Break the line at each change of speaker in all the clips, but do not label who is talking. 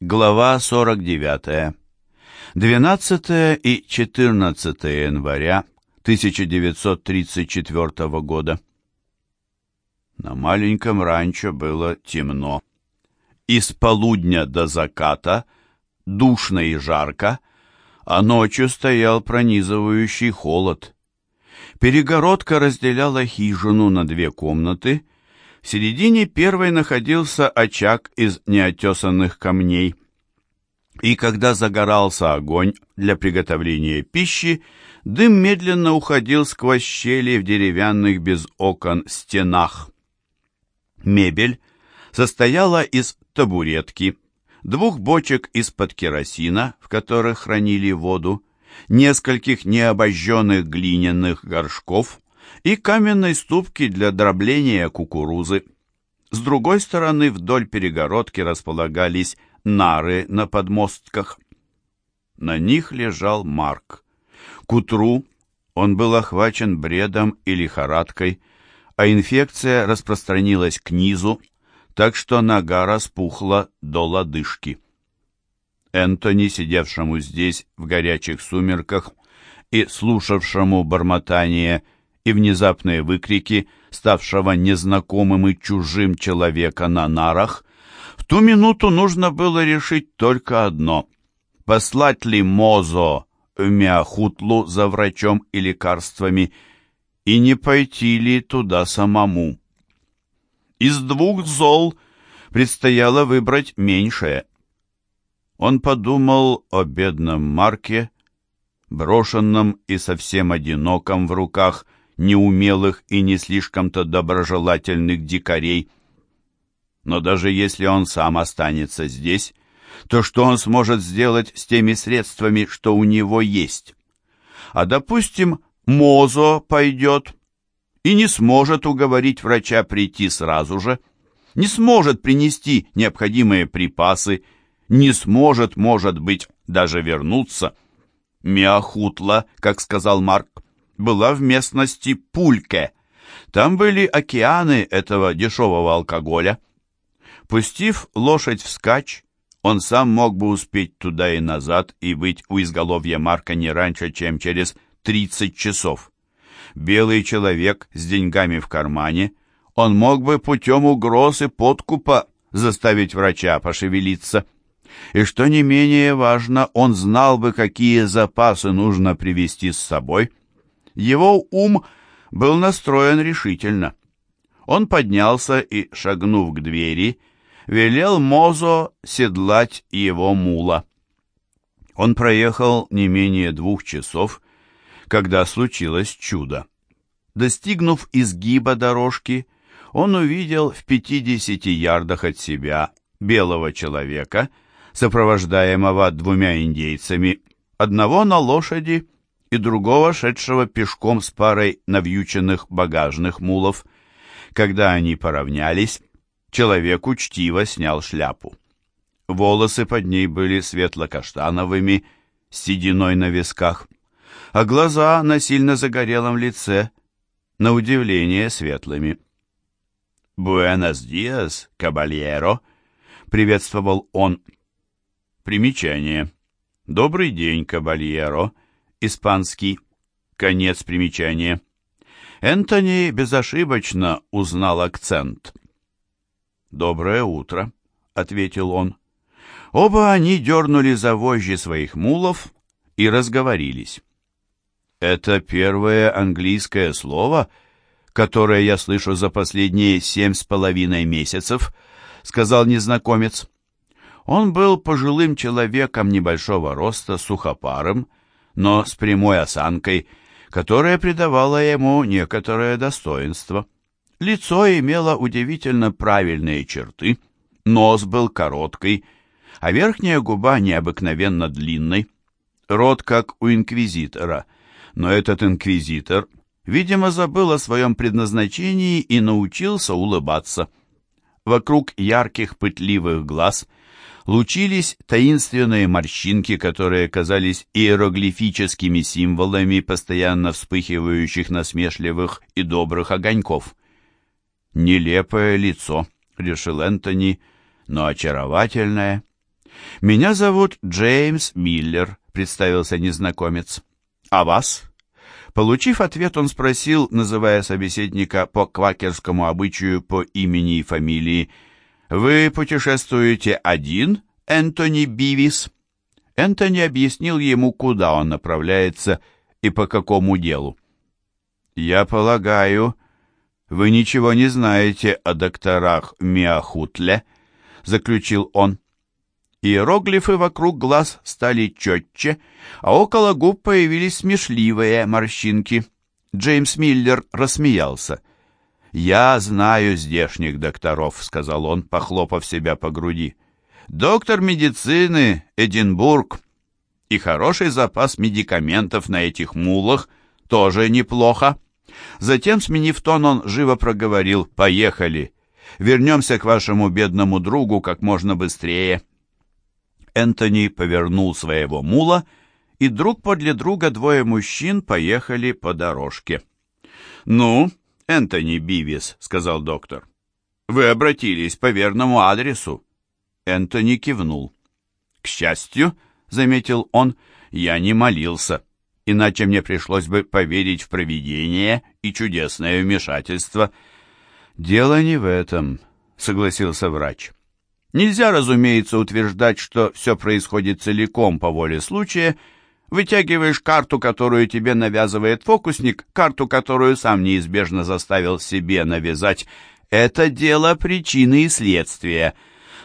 Глава 49. 12 и 14 января 1934 года. На маленьком ранчо было темно. Из полудня до заката душно и жарко, а ночью стоял пронизывающий холод. Перегородка разделяла хижину на две комнаты. В середине первой находился очаг из неотесанных камней. И когда загорался огонь для приготовления пищи, дым медленно уходил сквозь щели в деревянных без окон стенах. Мебель состояла из табуретки, двух бочек из-под керосина, в которых хранили воду, нескольких необожженных глиняных горшков и каменной ступки для дробления кукурузы. С другой стороны вдоль перегородки располагались нары на подмостках. На них лежал Марк. К утру он был охвачен бредом и лихорадкой, а инфекция распространилась к низу, так что нога распухла до лодыжки. Энтони, сидевшему здесь в горячих сумерках и слушавшему бормотание и внезапные выкрики, ставшего незнакомым и чужим человека на нарах, в ту минуту нужно было решить только одно — послать ли Мозо в Миахутлу за врачом и лекарствами, и не пойти ли туда самому. Из двух зол предстояло выбрать меньшее — он подумал о бедном Марке, брошенном и совсем одиноком в руках неумелых и не слишком-то доброжелательных дикарей. Но даже если он сам останется здесь, то что он сможет сделать с теми средствами, что у него есть? А, допустим, Мозо пойдет и не сможет уговорить врача прийти сразу же, не сможет принести необходимые припасы не сможет, может быть, даже вернуться. Миахутла, как сказал Марк, была в местности Пульке. Там были океаны этого дешевого алкоголя. Пустив лошадь вскачь, он сам мог бы успеть туда и назад и быть у изголовья Марка не раньше, чем через 30 часов. Белый человек с деньгами в кармане, он мог бы путем угроз и подкупа заставить врача пошевелиться и, что не менее важно, он знал бы, какие запасы нужно привезти с собой. Его ум был настроен решительно. Он поднялся и, шагнув к двери, велел Мозо седлать его мула. Он проехал не менее двух часов, когда случилось чудо. Достигнув изгиба дорожки, он увидел в пятидесяти ярдах от себя белого человека — сопровождаемого двумя индейцами, одного на лошади и другого шедшего пешком с парой навьюченных багажных мулов. Когда они поравнялись, человек учтиво снял шляпу. Волосы под ней были светло-каштановыми, с сединой на висках, а глаза на сильно загорелом лице, на удивление светлыми. «Буэнос диас, кабальеро!» — приветствовал он Примечание. Добрый день, кабальеро. Испанский. Конец примечания. Энтони безошибочно узнал акцент. «Доброе утро», — ответил он. Оба они дернули за вожжи своих мулов и разговорились. «Это первое английское слово, которое я слышу за последние семь с половиной месяцев», — сказал незнакомец. Он был пожилым человеком небольшого роста, сухопарым, но с прямой осанкой, которая придавала ему некоторое достоинство. Лицо имело удивительно правильные черты, нос был короткий, а верхняя губа необыкновенно длинной. Рот как у инквизитора, но этот инквизитор, видимо, забыл о своем предназначении и научился улыбаться. Вокруг ярких пытливых глаз – лучились таинственные морщинки, которые казались иероглифическими символами постоянно вспыхивающих насмешливых и добрых огоньков. «Нелепое лицо», — решил Энтони, — «но очаровательное». «Меня зовут Джеймс Миллер», — представился незнакомец. «А вас?» Получив ответ, он спросил, называя собеседника по квакерскому обычаю по имени и фамилии, «Вы путешествуете один, Энтони Бивис?» Энтони объяснил ему, куда он направляется и по какому делу. «Я полагаю, вы ничего не знаете о докторах Миахутле», — заключил он. Иероглифы вокруг глаз стали четче, а около губ появились смешливые морщинки. Джеймс Миллер рассмеялся. «Я знаю здешних докторов», — сказал он, похлопав себя по груди. «Доктор медицины, Эдинбург. И хороший запас медикаментов на этих мулах тоже неплохо». Затем, сменив тон, он живо проговорил «Поехали. Вернемся к вашему бедному другу как можно быстрее». Энтони повернул своего мула, и друг подле друга двое мужчин поехали по дорожке. «Ну, Энтони Бивис», — сказал доктор, — «вы обратились по верному адресу». Энтони кивнул. «К счастью», — заметил он, — «я не молился, иначе мне пришлось бы поверить в провидение и чудесное вмешательство». «Дело не в этом», — согласился врач. Нельзя, разумеется, утверждать, что все происходит целиком по воле случая. Вытягиваешь карту, которую тебе навязывает фокусник, карту, которую сам неизбежно заставил себе навязать. Это дело причины и следствия.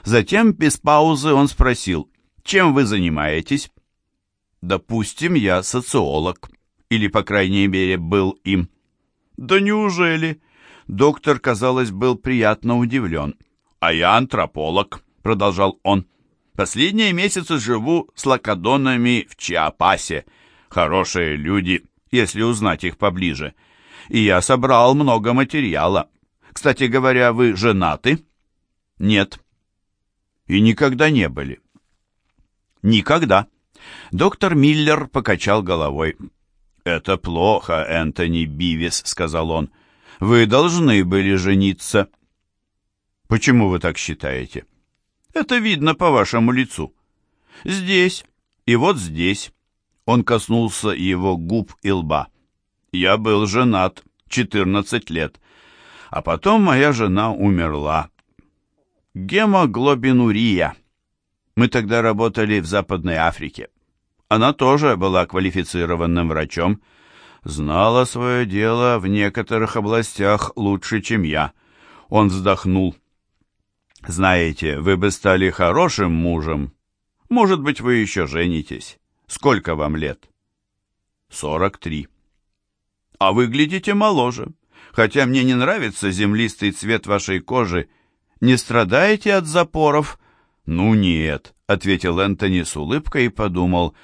Затем, без паузы, он спросил, чем вы занимаетесь? Допустим, я социолог. Или, по крайней мере, был им. Да неужели? Доктор, казалось, был приятно удивлен. «А я антрополог», — продолжал он. «Последние месяцы живу с лакадонами в Чиапасе. Хорошие люди, если узнать их поближе. И я собрал много материала. Кстати говоря, вы женаты?» «Нет». «И никогда не были?» «Никогда». Доктор Миллер покачал головой. «Это плохо, Энтони Бивис», — сказал он. «Вы должны были жениться». Почему вы так считаете? Это видно по вашему лицу. Здесь и вот здесь. Он коснулся его губ и лба. Я был женат 14 лет, а потом моя жена умерла. Гемоглобинурия. Мы тогда работали в Западной Африке. Она тоже была квалифицированным врачом, знала свое дело в некоторых областях лучше, чем я. Он вздохнул. Знаете, вы бы стали хорошим мужем. Может быть, вы еще женитесь. Сколько вам лет? Сорок три. А выглядите моложе. Хотя мне не нравится землистый цвет вашей кожи. Не страдаете от запоров? Ну нет, ответил Энтони с улыбкой и подумал,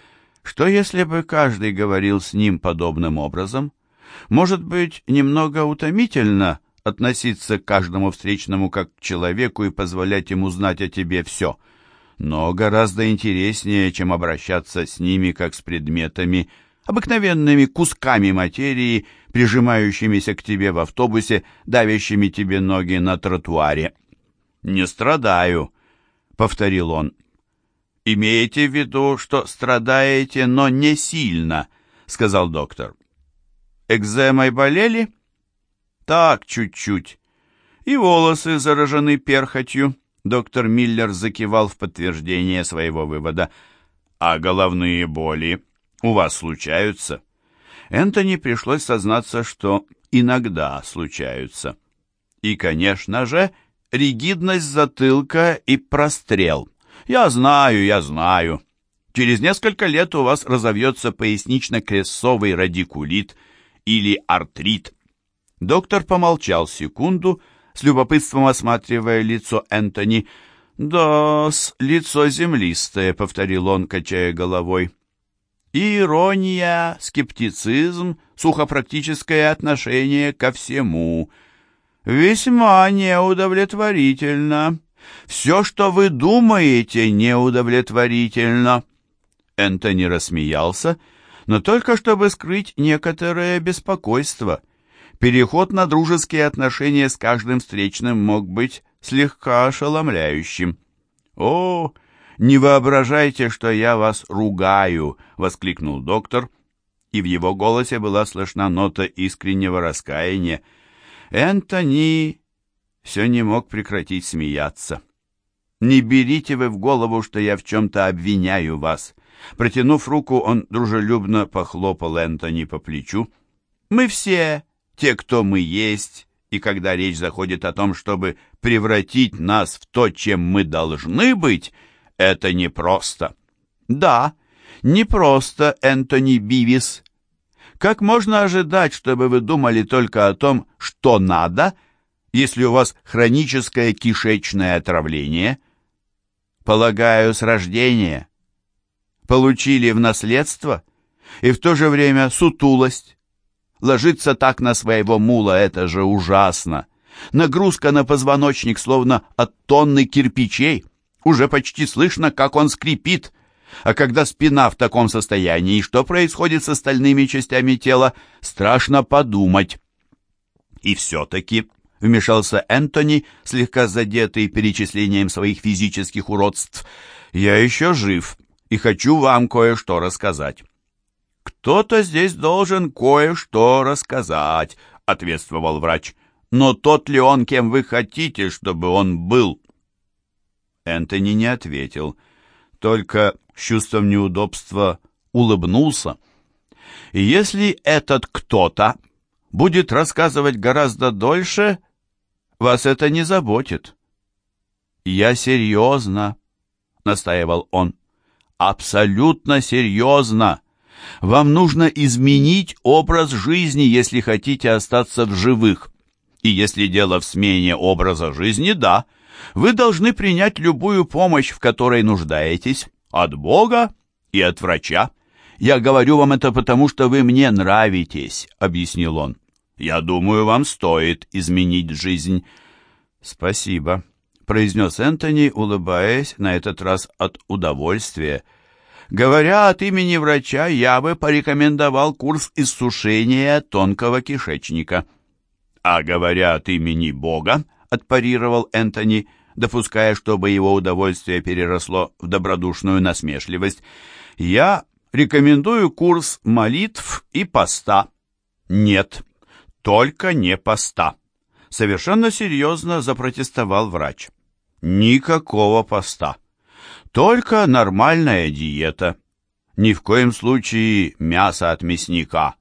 что если бы каждый говорил с ним подобным образом? Может быть, немного утомительно относиться к каждому встречному как к человеку и позволять ему знать о тебе все. Но гораздо интереснее, чем обращаться с ними как с предметами, обыкновенными кусками материи, прижимающимися к тебе в автобусе, давящими тебе ноги на тротуаре. «Не страдаю», — повторил он. «Имеете в виду, что страдаете, но не сильно», — сказал доктор. «Экземой болели?» Так, чуть-чуть. И волосы заражены перхотью. Доктор Миллер закивал в подтверждение своего вывода. А головные боли у вас случаются? Энтони пришлось сознаться, что иногда случаются. И, конечно же, ригидность затылка и прострел. Я знаю, я знаю. Через несколько лет у вас разовьется пояснично-крестцовый радикулит или артрит. Доктор помолчал секунду, с любопытством осматривая лицо Энтони. да лицо землистое», — повторил он, качая головой. «Ирония, скептицизм, сухопрактическое отношение ко всему. Весьма неудовлетворительно. Все, что вы думаете, неудовлетворительно». Энтони рассмеялся, но только чтобы скрыть некоторое беспокойство — Переход на дружеские отношения с каждым встречным мог быть слегка ошеломляющим. «О, «Не воображайте, что я вас ругаю!» — воскликнул доктор, и в его голосе была слышна нота искреннего раскаяния. Энтони все не мог прекратить смеяться. «Не берите вы в голову, что я в чем-то обвиняю вас!» Протянув руку, он дружелюбно похлопал Энтони по плечу. «Мы все те, кто мы есть, и когда речь заходит о том, чтобы превратить нас в то, чем мы должны быть, это непросто». «Да, непросто, Энтони Бивис. Как можно ожидать, чтобы вы думали только о том, что надо, если у вас хроническое кишечное отравление?» «Полагаю, с рождения» получили в наследство, и в то же время сутулость. Ложиться так на своего мула — это же ужасно. Нагрузка на позвоночник словно от тонны кирпичей. Уже почти слышно, как он скрипит. А когда спина в таком состоянии, что происходит с остальными частями тела, страшно подумать. И все-таки вмешался Энтони, слегка задетый перечислением своих физических уродств. «Я еще жив и хочу вам кое-что рассказать». «Кто-то здесь должен кое-что рассказать», — ответствовал врач. «Но тот ли он, кем вы хотите, чтобы он был?» Энтони не ответил, только с чувством неудобства улыбнулся. Если этот кто-то будет рассказывать гораздо дольше, вас это не заботит. «Я серьезно», — настаивал он абсолютно серьезно. Вам нужно изменить образ жизни, если хотите остаться в живых. И если дело в смене образа жизни, да, вы должны принять любую помощь, в которой нуждаетесь, от Бога и от врача. Я говорю вам это потому, что вы мне нравитесь, объяснил он. Я думаю, вам стоит изменить жизнь. Спасибо произнес Энтони, улыбаясь на этот раз от удовольствия. Говоря от имени врача, я бы порекомендовал курс иссушения тонкого кишечника. А говоря от имени Бога, отпарировал Энтони, допуская, чтобы его удовольствие переросло в добродушную насмешливость, я рекомендую курс молитв и поста. Нет, только не поста. Совершенно серьезно запротестовал врач. Никакого поста. Только нормальная диета. Ни в коем случае мясо от мясника.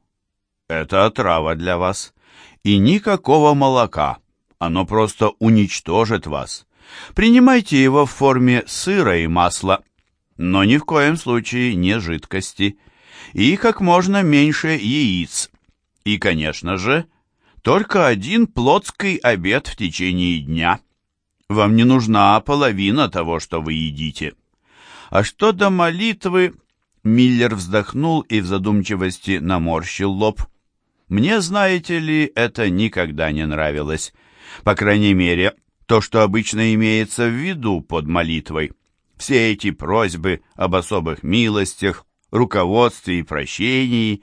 Это отрава для вас. И никакого молока. Оно просто уничтожит вас. Принимайте его в форме сыра и масла, но ни в коем случае не жидкости. И как можно меньше яиц. И, конечно же, только один плотский обед в течение дня. Вам не нужна половина того, что вы едите. А что до молитвы... Миллер вздохнул и в задумчивости наморщил лоб. Мне, знаете ли, это никогда не нравилось. По крайней мере, то, что обычно имеется в виду под молитвой. Все эти просьбы об особых милостях, руководстве и прощении.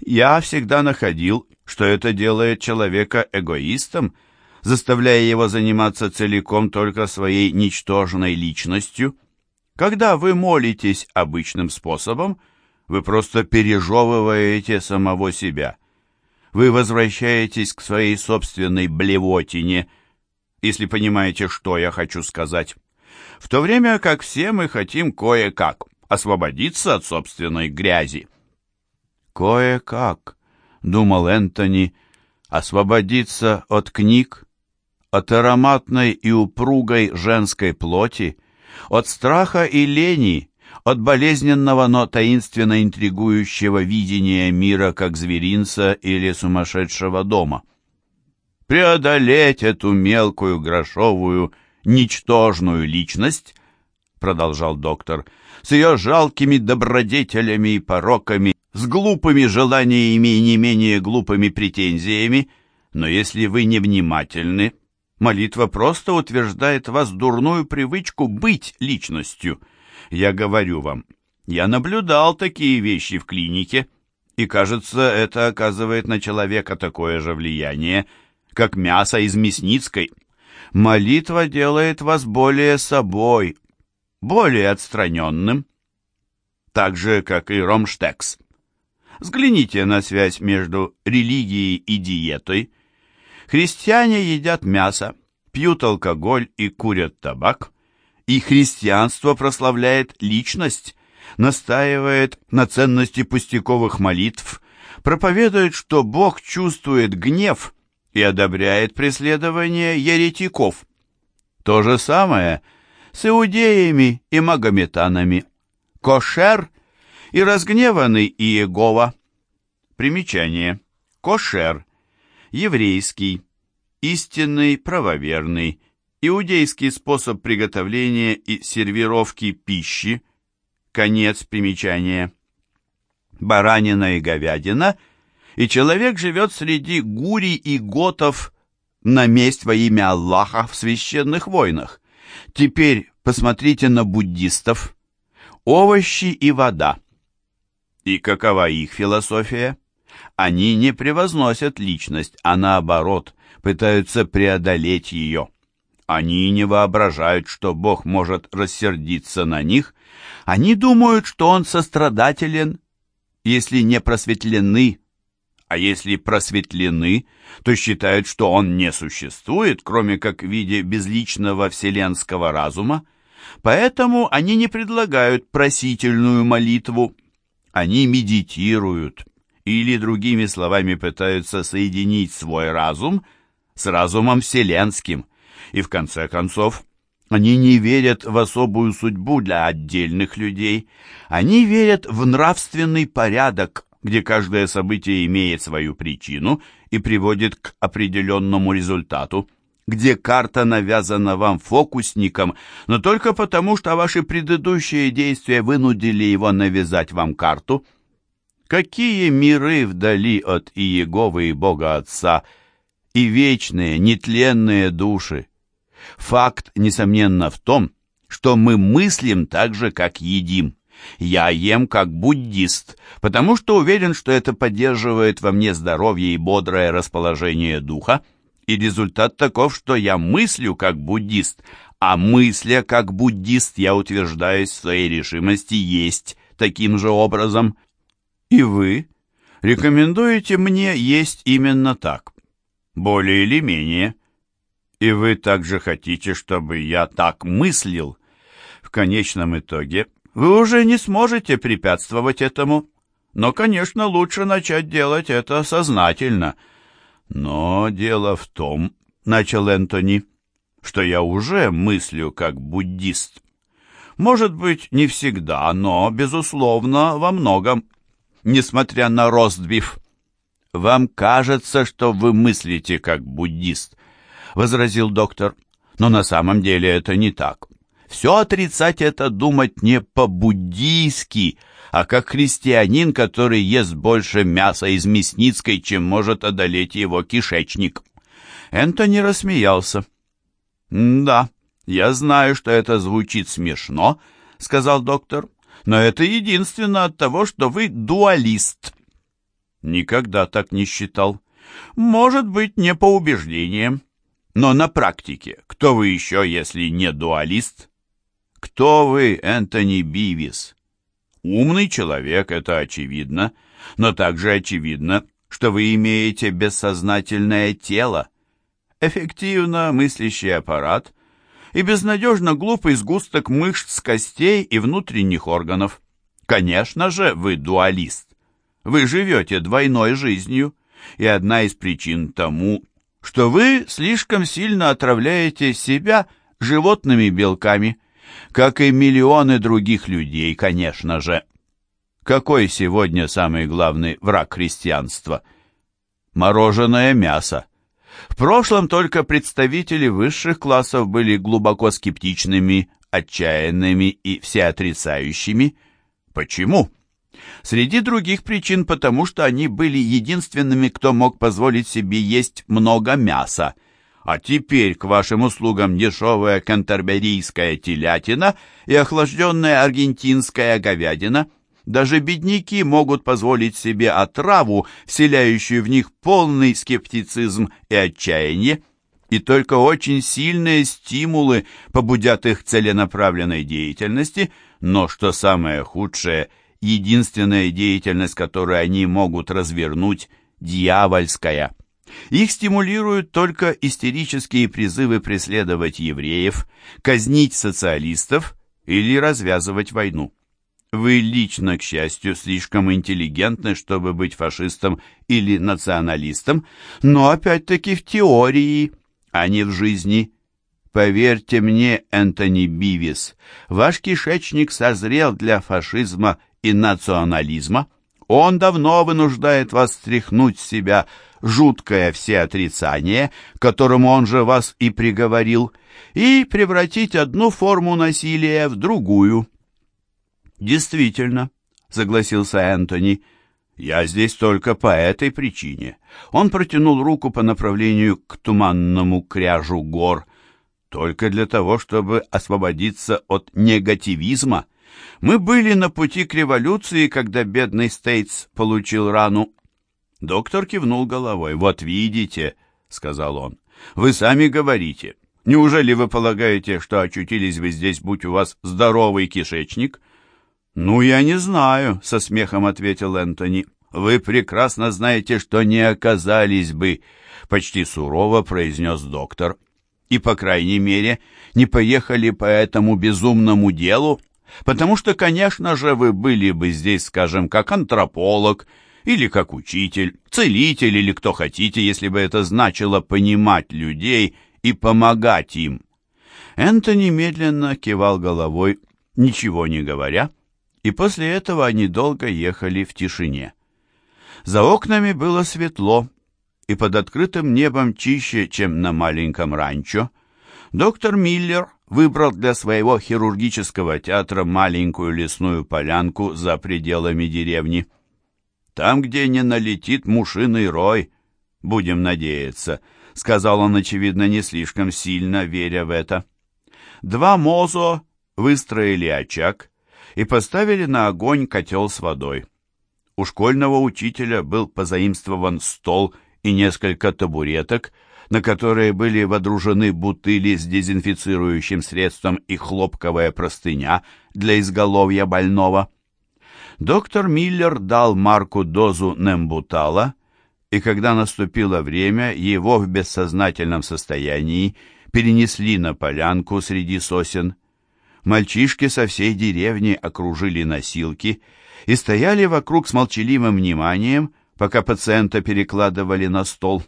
Я всегда находил, что это делает человека эгоистом, заставляя его заниматься целиком только своей ничтожной личностью. Когда вы молитесь обычным способом, вы просто пережевываете самого себя. Вы возвращаетесь к своей собственной блевотине, если понимаете, что я хочу сказать. В то время как все мы хотим кое-как освободиться от собственной грязи. «Кое-как», — думал Энтони, — «освободиться от книг, от ароматной и упругой женской плоти, от страха и лени, от болезненного, но таинственно интригующего видения мира как зверинца или сумасшедшего дома. «Преодолеть эту мелкую, грошовую, ничтожную личность», — продолжал доктор, — «с ее жалкими добродетелями и пороками, с глупыми желаниями и не менее глупыми претензиями, но если вы невнимательны, Молитва просто утверждает вас дурную привычку быть личностью. Я говорю вам, я наблюдал такие вещи в клинике, и, кажется, это оказывает на человека такое же влияние, как мясо из мясницкой. Молитва делает вас более собой, более отстраненным, так же, как и Ромштекс. Взгляните на связь между религией и диетой. Христиане едят мясо, пьют алкоголь и курят табак, и христианство прославляет личность, настаивает на ценности пустяковых молитв, проповедует, что Бог чувствует гнев и одобряет преследование еретиков. То же самое с иудеями и магометанами. Кошер и разгневанный Иегова. Примечание. Кошер. Еврейский. Истинный, правоверный. Иудейский способ приготовления и сервировки пищи. Конец примечания. Баранина и говядина. И человек живет среди гури и готов на месть во имя Аллаха в священных войнах. Теперь посмотрите на буддистов. Овощи и вода. И какова их философия? Они не превозносят личность, а наоборот, пытаются преодолеть ее. Они не воображают, что Бог может рассердиться на них. Они думают, что Он сострадателен, если не просветлены. А если просветлены, то считают, что Он не существует, кроме как в виде безличного вселенского разума. Поэтому они не предлагают просительную молитву, они медитируют или, другими словами, пытаются соединить свой разум с разумом вселенским. И в конце концов, они не верят в особую судьбу для отдельных людей. Они верят в нравственный порядок, где каждое событие имеет свою причину и приводит к определенному результату где карта навязана вам фокусником, но только потому, что ваши предыдущие действия вынудили его навязать вам карту? Какие миры вдали от Иеговы и Бога Отца, и вечные, нетленные души? Факт, несомненно, в том, что мы мыслим так же, как едим. Я ем как буддист, потому что уверен, что это поддерживает во мне здоровье и бодрое расположение духа, и результат таков, что я мыслю как буддист, а мысля как буддист я утверждаюсь в своей решимости есть таким же образом. И вы рекомендуете мне есть именно так, более или менее. И вы также хотите, чтобы я так мыслил. В конечном итоге вы уже не сможете препятствовать этому. Но, конечно, лучше начать делать это сознательно – «Но дело в том, — начал Энтони, — что я уже мыслю как буддист. Может быть, не всегда, но, безусловно, во многом, несмотря на ростбиф. «Вам кажется, что вы мыслите как буддист», — возразил доктор. «Но на самом деле это не так. Все отрицать — это думать не по-буддийски, а как христианин, который ест больше мяса из мясницкой, чем может одолеть его кишечник. Энтони рассмеялся. «Да, я знаю, что это звучит смешно», — сказал доктор, «но это единственно от того, что вы дуалист». Никогда так не считал. Может быть, не по убеждениям. Но на практике, кто вы еще, если не дуалист? Кто вы, Энтони Бивис? Умный человек, это очевидно, но также очевидно, что вы имеете бессознательное тело, эффективно мыслящий аппарат и безнадежно глупый сгусток мышц, костей и внутренних органов. Конечно же, вы дуалист. Вы живете двойной жизнью, и одна из причин тому, что вы слишком сильно отравляете себя животными белками – как и миллионы других людей, конечно же. Какой сегодня самый главный враг христианства? Мороженое мясо. В прошлом только представители высших классов были глубоко скептичными, отчаянными и всеотрицающими. Почему? Среди других причин потому, что они были единственными, кто мог позволить себе есть много мяса – а теперь к вашим услугам дешевая кантерберийская телятина и охлажденная аргентинская говядина. Даже бедняки могут позволить себе отраву, вселяющую в них полный скептицизм и отчаяние. и только очень сильные стимулы побудят их целенаправленной деятельности, но, что самое худшее, единственная деятельность, которую они могут развернуть, дьявольская. Их стимулируют только истерические призывы преследовать евреев, казнить социалистов или развязывать войну. Вы лично, к счастью, слишком интеллигентны, чтобы быть фашистом или националистом, но опять-таки в теории – а не в жизни. Поверьте мне, Энтони Бивис, ваш кишечник созрел для фашизма и национализма. Он давно вынуждает вас стряхнуть с себя жуткое всеотрицание, которому он же вас и приговорил, и превратить одну форму насилия в другую. «Действительно», — согласился Энтони, — «Я здесь только по этой причине». Он протянул руку по направлению к туманному кряжу гор, только для того, чтобы освободиться от негативизма. Мы были на пути к революции, когда бедный Стейтс получил рану. Доктор кивнул головой. «Вот видите», — сказал он, — «вы сами говорите. Неужели вы полагаете, что очутились вы здесь, будь у вас здоровый кишечник?» «Ну, я не знаю», — со смехом ответил Энтони. «Вы прекрасно знаете, что не оказались бы», — почти сурово произнес доктор. «И, по крайней мере, не поехали по этому безумному делу, потому что, конечно же, вы были бы здесь, скажем, как антрополог, или как учитель, целитель или кто хотите, если бы это значило понимать людей и помогать им». Энтони медленно кивал головой, ничего не говоря, и после этого они долго ехали в тишине. За окнами было светло, и под открытым небом чище, чем на маленьком ранчо. Доктор Миллер выбрал для своего хирургического театра маленькую лесную полянку за пределами деревни. «Там, где не налетит мушиный рой, будем надеяться», — сказал он, очевидно, не слишком сильно веря в это. Два мозо выстроили очаг — и поставили на огонь котел с водой. У школьного учителя был позаимствован стол и несколько табуреток, на которые были водружены бутыли с дезинфицирующим средством и хлопковая простыня для изголовья больного. Доктор Миллер дал Марку дозу нембутала, и когда наступило время, его в бессознательном состоянии перенесли на полянку среди сосен. Мальчишки со всей деревни окружили носилки и стояли вокруг с молчаливым вниманием, пока пациента перекладывали на стол.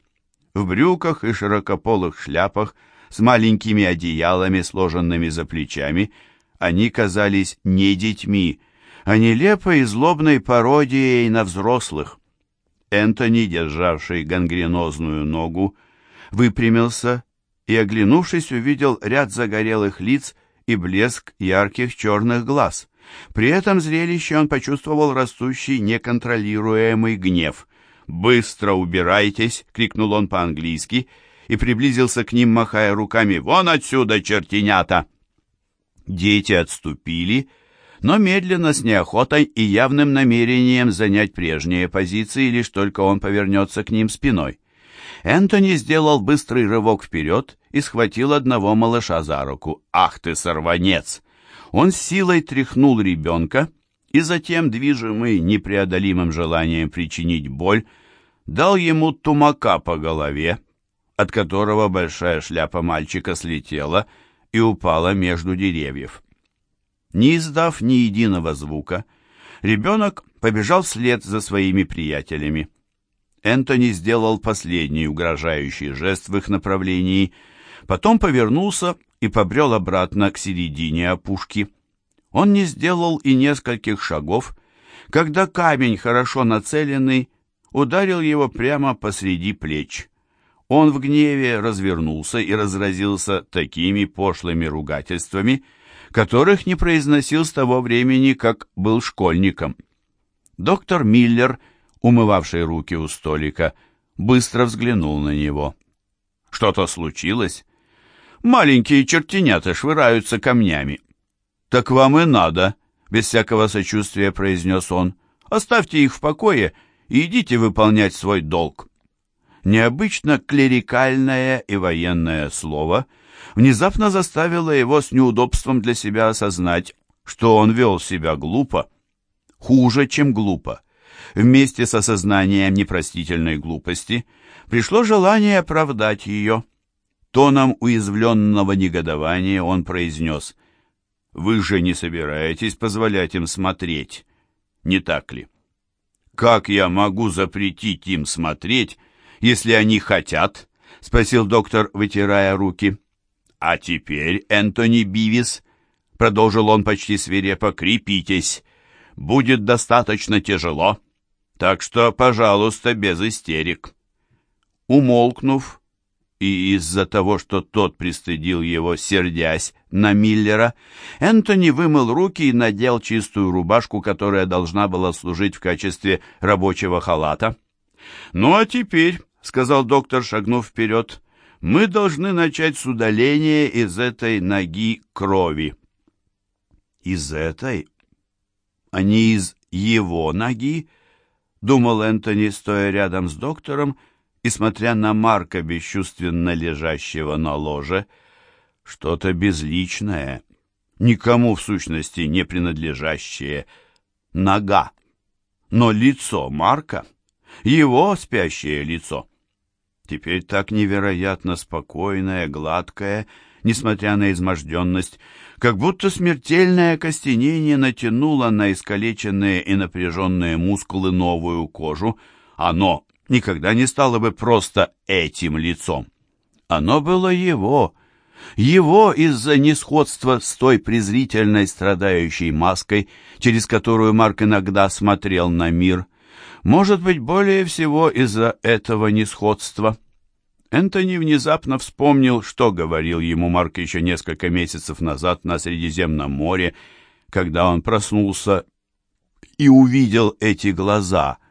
В брюках и широкополых шляпах с маленькими одеялами, сложенными за плечами, они казались не детьми, а нелепой и злобной пародией на взрослых. Энтони, державший гангренозную ногу, выпрямился и, оглянувшись, увидел ряд загорелых лиц и блеск ярких черных глаз. При этом зрелище он почувствовал растущий неконтролируемый гнев. «Быстро убирайтесь!» — крикнул он по-английски и приблизился к ним, махая руками. «Вон отсюда, чертенята!» Дети отступили, но медленно, с неохотой и явным намерением занять прежние позиции, лишь только он повернется к ним спиной. Энтони сделал быстрый рывок вперед и схватил одного малыша за руку. «Ах ты, сорванец!» Он силой тряхнул ребенка и затем, движимый непреодолимым желанием причинить боль, дал ему тумака по голове, от которого большая шляпа мальчика слетела и упала между деревьев. Не издав ни единого звука, ребенок побежал вслед за своими приятелями. Энтони сделал последний угрожающий жест в их направлении, потом повернулся и побрел обратно к середине опушки. Он не сделал и нескольких шагов, когда камень, хорошо нацеленный, ударил его прямо посреди плеч. Он в гневе развернулся и разразился такими пошлыми ругательствами, которых не произносил с того времени, как был школьником. Доктор Миллер — умывавший руки у столика, быстро взглянул на него. «Что-то случилось? Маленькие чертенята швыряются камнями». «Так вам и надо», — без всякого сочувствия произнес он. «Оставьте их в покое и идите выполнять свой долг». Необычно клерикальное и военное слово внезапно заставило его с неудобством для себя осознать, что он вел себя глупо, хуже, чем глупо. Вместе с осознанием непростительной глупости пришло желание оправдать ее. Тоном уязвленного негодования он произнес «Вы же не собираетесь позволять им смотреть, не так ли?» «Как я могу запретить им смотреть, если они хотят?» — спросил доктор, вытирая руки. «А теперь, Энтони Бивис», — продолжил он почти свирепо, — «крепитесь. Будет достаточно тяжело, так что, пожалуйста, без истерик». Умолкнув, и из-за того, что тот пристыдил его, сердясь на Миллера, Энтони вымыл руки и надел чистую рубашку, которая должна была служить в качестве рабочего халата. «Ну а теперь», — сказал доктор, шагнув вперед, — «мы должны начать с удаления из этой ноги крови». «Из этой? А не из его ноги?» — думал Энтони, стоя рядом с доктором, — и смотря на Марка, бесчувственно лежащего на ложе, что-то безличное, никому в сущности не принадлежащее, нога. Но лицо Марка, его спящее лицо, теперь так невероятно спокойное, гладкое, несмотря на изможденность, как будто смертельное костенение натянуло на искалеченные и напряженные мускулы новую кожу, оно никогда не стало бы просто этим лицом. Оно было его, его из-за несходства с той презрительной страдающей маской, через которую Марк иногда смотрел на мир. Может быть, более всего из-за этого несходства. Энтони внезапно вспомнил, что говорил ему Марк еще несколько месяцев назад на Средиземном море, когда он проснулся и увидел эти глаза —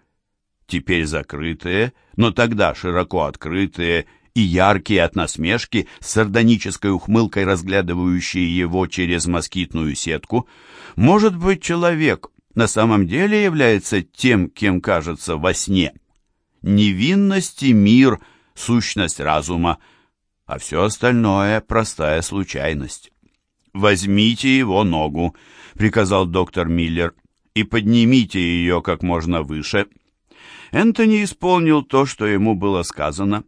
теперь закрытые, но тогда широко открытые и яркие от насмешки, с сардонической ухмылкой разглядывающие его через москитную сетку. Может быть, человек на самом деле является тем, кем кажется во сне. Невинность и мир — сущность разума, а все остальное — простая случайность. «Возьмите его ногу», — приказал доктор Миллер, — «и поднимите ее как можно выше». Энтони исполнил то, что ему было сказано.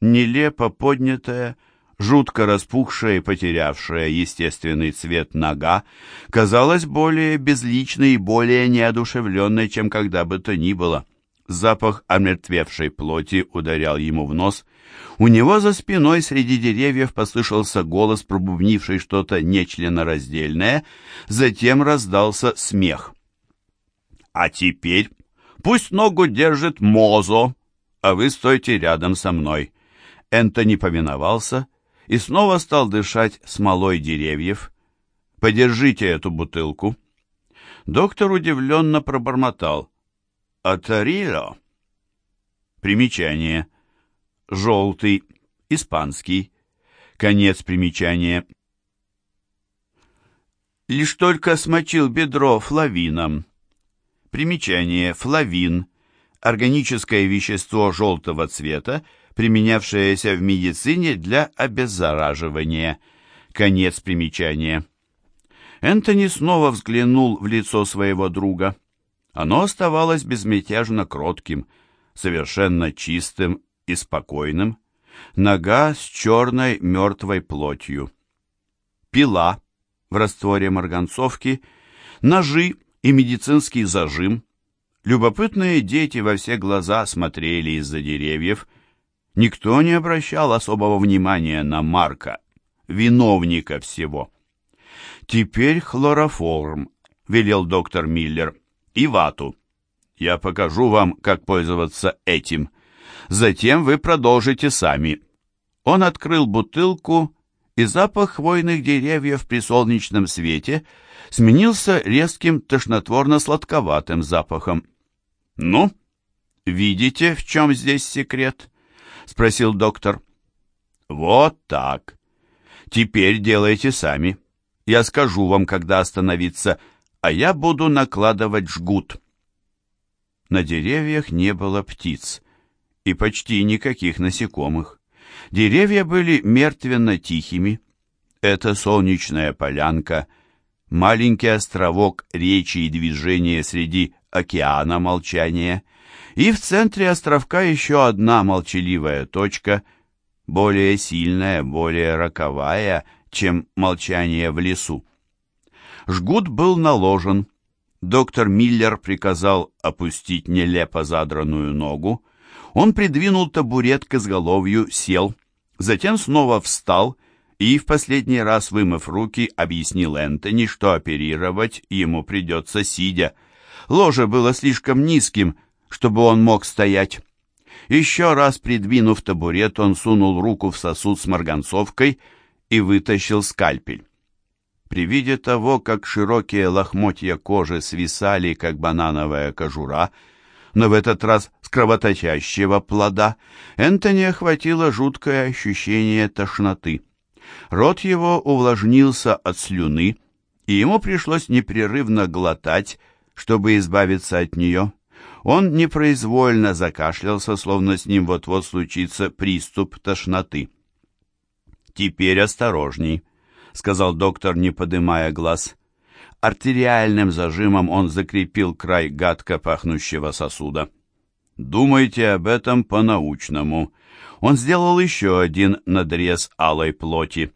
Нелепо поднятая, жутко распухшая и потерявшая естественный цвет нога казалась более безличной и более неодушевленной, чем когда бы то ни было. Запах омертвевшей плоти ударял ему в нос. У него за спиной среди деревьев послышался голос, пробубнивший что-то нечленораздельное, затем раздался смех. «А теперь...» Пусть ногу держит Мозо, а вы стойте рядом со мной». Энтони повиновался и снова стал дышать смолой деревьев. «Подержите эту бутылку». Доктор удивленно пробормотал. «Атарило». Примечание. Желтый, испанский. Конец примечания. Лишь только смочил бедро флавином. Примечание. Флавин. Органическое вещество желтого цвета, применявшееся в медицине для обеззараживания. Конец примечания. Энтони снова взглянул в лицо своего друга. Оно оставалось безмятежно кротким, совершенно чистым и спокойным. Нога с черной мертвой плотью. Пила в растворе марганцовки, ножи и медицинский зажим. Любопытные дети во все глаза смотрели из-за деревьев. Никто не обращал особого внимания на Марка, виновника всего. «Теперь хлороформ», — велел доктор Миллер, — «и вату. Я покажу вам, как пользоваться этим. Затем вы продолжите сами». Он открыл бутылку, и запах хвойных деревьев при солнечном свете — сменился резким тошнотворно-сладковатым запахом. «Ну, видите, в чем здесь секрет?» — спросил доктор. «Вот так. Теперь делайте сами. Я скажу вам, когда остановиться, а я буду накладывать жгут». На деревьях не было птиц, и почти никаких насекомых. Деревья были мертвенно тихими. Эта солнечная полянка, маленький островок речи и движения среди океана молчания, и в центре островка еще одна молчаливая точка, более сильная, более роковая, чем молчание в лесу. Жгут был наложен. Доктор Миллер приказал опустить нелепо задранную ногу. Он придвинул табурет к изголовью, сел, затем снова встал и, в последний раз вымыв руки, объяснил Энтони, что оперировать ему придется сидя. Ложе было слишком низким, чтобы он мог стоять. Еще раз придвинув табурет, он сунул руку в сосуд с марганцовкой и вытащил скальпель. При виде того, как широкие лохмотья кожи свисали, как банановая кожура, но в этот раз с кровоточащего плода, Энтони охватило жуткое ощущение тошноты. Рот его увлажнился от слюны, и ему пришлось непрерывно глотать, чтобы избавиться от нее. Он непроизвольно закашлялся, словно с ним вот-вот случится приступ тошноты. «Теперь осторожней», сказал доктор, не подымая глаз. Артериальным зажимом он закрепил край гадко пахнущего сосуда. «Думайте об этом по-научному». Он сделал еще один надрез алой плоти.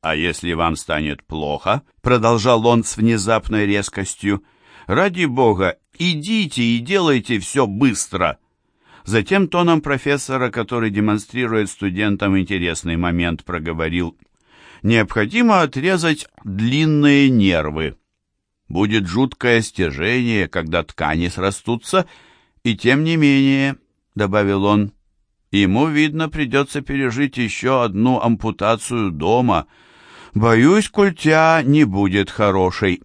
«А если вам станет плохо», — продолжал он с внезапной резкостью, «ради бога, идите и делайте все быстро». Затем тоном профессора, который демонстрирует студентам интересный момент, проговорил необходимо отрезать длинные нервы. Будет жуткое стяжение, когда ткани срастутся, и тем не менее, — добавил он, — ему, видно, придется пережить еще одну ампутацию дома. Боюсь, культя не будет хорошей.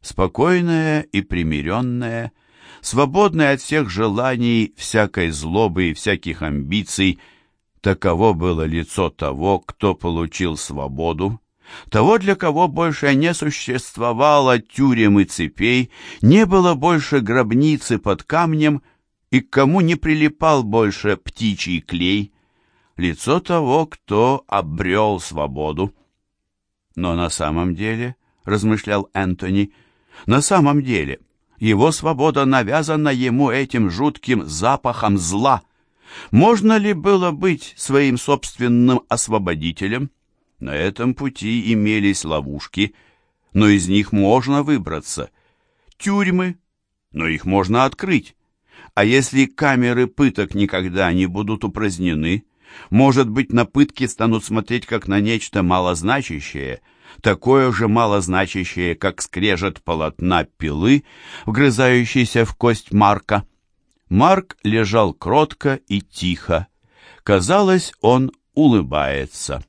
Спокойная и примиренная, свободная от всех желаний, всякой злобы и всяких амбиций — Таково было лицо того, кто получил свободу, того, для кого больше не существовало тюрем и цепей, не было больше гробницы под камнем и к кому не прилипал больше птичий клей, лицо того, кто обрел свободу. Но на самом деле, размышлял Энтони, на самом деле его свобода навязана ему этим жутким запахом зла — можно ли было быть своим собственным освободителем? На этом пути имелись ловушки, но из них можно выбраться. Тюрьмы, но их можно открыть. А если камеры пыток никогда не будут упразднены, может быть, на пытки станут смотреть как на нечто малозначащее, такое же малозначащее, как скрежет полотна пилы, вгрызающейся в кость Марка. Марк лежал кротко и тихо. Казалось, он улыбается.